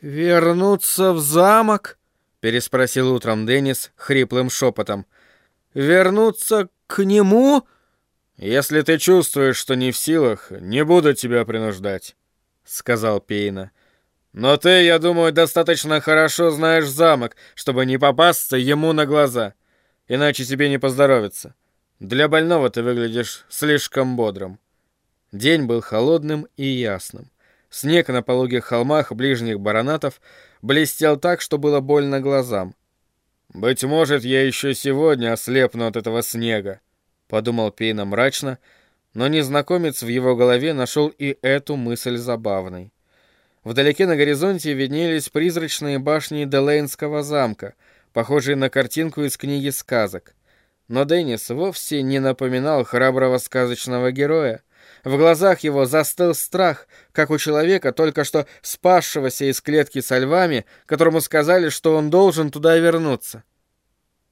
«Вернуться в замок?» — переспросил утром Деннис хриплым шепотом. «Вернуться к нему?» «Если ты чувствуешь, что не в силах, не буду тебя принуждать», — сказал Пейна. «Но ты, я думаю, достаточно хорошо знаешь замок, чтобы не попасться ему на глаза, иначе тебе не поздоровится. Для больного ты выглядишь слишком бодрым». День был холодным и ясным. Снег на пологих холмах ближних баронатов блестел так, что было больно глазам. «Быть может, я еще сегодня ослепну от этого снега», — подумал Пейна мрачно, но незнакомец в его голове нашел и эту мысль забавной. Вдалеке на горизонте виднелись призрачные башни Делейнского замка, похожие на картинку из книги сказок. Но Деннис вовсе не напоминал храброго сказочного героя. В глазах его застыл страх, как у человека, только что спасшегося из клетки со львами, которому сказали, что он должен туда вернуться.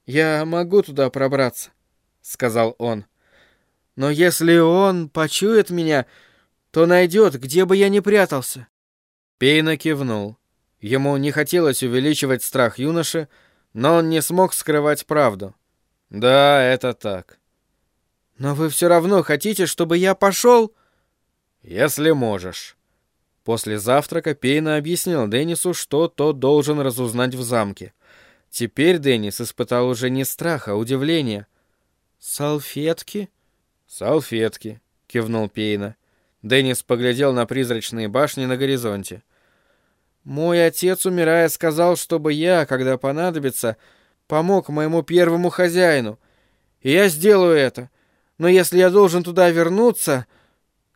«Я могу туда пробраться», — сказал он. «Но если он почует меня, то найдет, где бы я ни прятался». Пейна кивнул. Ему не хотелось увеличивать страх юноши, но он не смог скрывать правду. «Да, это так». «Но вы все равно хотите, чтобы я пошел?» «Если можешь». После завтрака Пейна объяснил Деннису, что тот должен разузнать в замке. Теперь Деннис испытал уже не страх, а удивление. «Салфетки?» «Салфетки», — кивнул Пейна. Деннис поглядел на призрачные башни на горизонте. «Мой отец, умирая, сказал, чтобы я, когда понадобится, помог моему первому хозяину. И я сделаю это но если я должен туда вернуться...»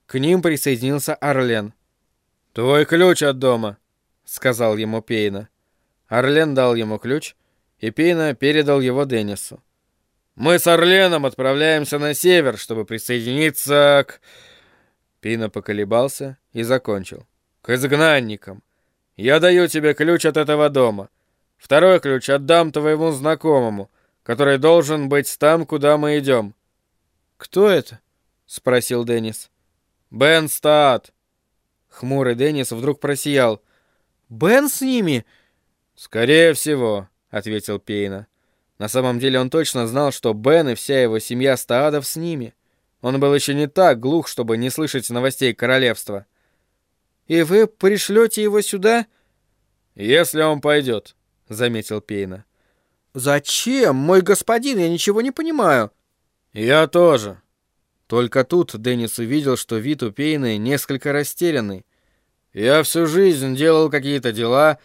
К ним присоединился Орлен. «Твой ключ от дома», — сказал ему Пейна. Орлен дал ему ключ, и Пейна передал его Деннису. «Мы с Орленом отправляемся на север, чтобы присоединиться к...» Пейна поколебался и закончил. «К изгнанникам. Я даю тебе ключ от этого дома. Второй ключ отдам твоему знакомому, который должен быть там, куда мы идем. «Кто это?» — спросил Деннис. «Бен Стат!» Хмурый Деннис вдруг просиял. «Бен с ними?» «Скорее всего», — ответил Пейна. На самом деле он точно знал, что Бен и вся его семья Стаадов с ними. Он был еще не так глух, чтобы не слышать новостей королевства. «И вы пришлете его сюда?» «Если он пойдет», — заметил Пейна. «Зачем, мой господин? Я ничего не понимаю». «Я тоже». Только тут Деннис увидел, что вид у Пейны несколько растерянный. «Я всю жизнь делал какие-то дела,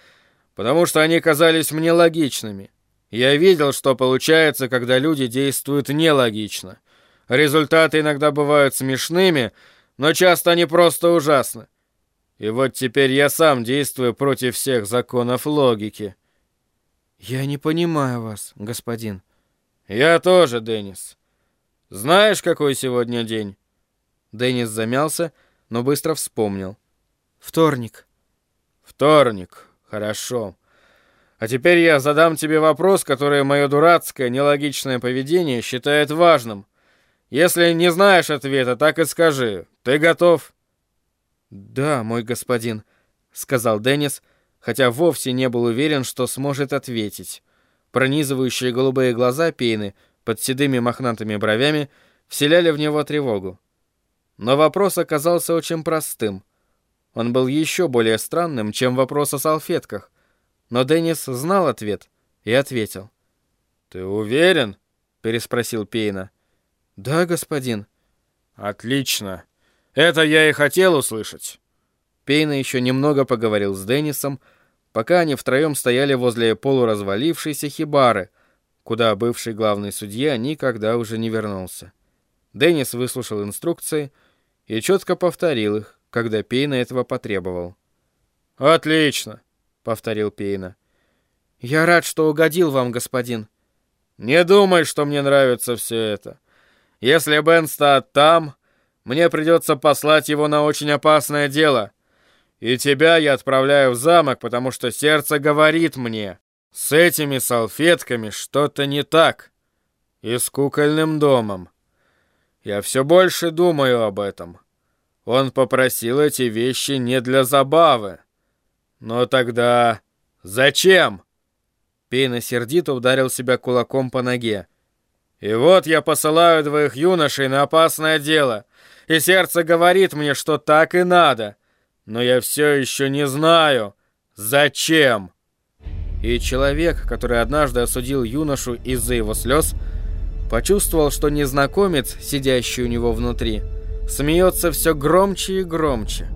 потому что они казались мне логичными. Я видел, что получается, когда люди действуют нелогично. Результаты иногда бывают смешными, но часто они просто ужасны. И вот теперь я сам действую против всех законов логики». «Я не понимаю вас, господин». «Я тоже, Деннис. Знаешь, какой сегодня день?» Деннис замялся, но быстро вспомнил. «Вторник». «Вторник. Хорошо. А теперь я задам тебе вопрос, который мое дурацкое, нелогичное поведение считает важным. Если не знаешь ответа, так и скажи. Ты готов?» «Да, мой господин», — сказал Деннис, хотя вовсе не был уверен, что сможет ответить. Пронизывающие голубые глаза Пейны — под седыми мохнатыми бровями вселяли в него тревогу. Но вопрос оказался очень простым. Он был еще более странным, чем вопрос о салфетках. Но Деннис знал ответ и ответил. «Ты уверен?» — переспросил Пейна. «Да, господин». «Отлично. Это я и хотел услышать». Пейна еще немного поговорил с Деннисом, пока они втроем стояли возле полуразвалившейся хибары — куда бывший главный судья никогда уже не вернулся. Деннис выслушал инструкции и четко повторил их, когда Пейна этого потребовал. «Отлично», — повторил Пейна. «Я рад, что угодил вам, господин». «Не думай, что мне нравится все это. Если Бен Стат там, мне придется послать его на очень опасное дело. И тебя я отправляю в замок, потому что сердце говорит мне, с этими салфетками что-то не так. И с кукольным домом. Я все больше думаю об этом. Он попросил эти вещи не для забавы. Но тогда зачем? Пейна сердито ударил себя кулаком по ноге. И вот я посылаю двоих юношей на опасное дело, и сердце говорит мне, что так и надо. Но я все еще не знаю, зачем. И человек, который однажды осудил юношу из-за его слез, почувствовал, что незнакомец, сидящий у него внутри, смеется все громче и громче.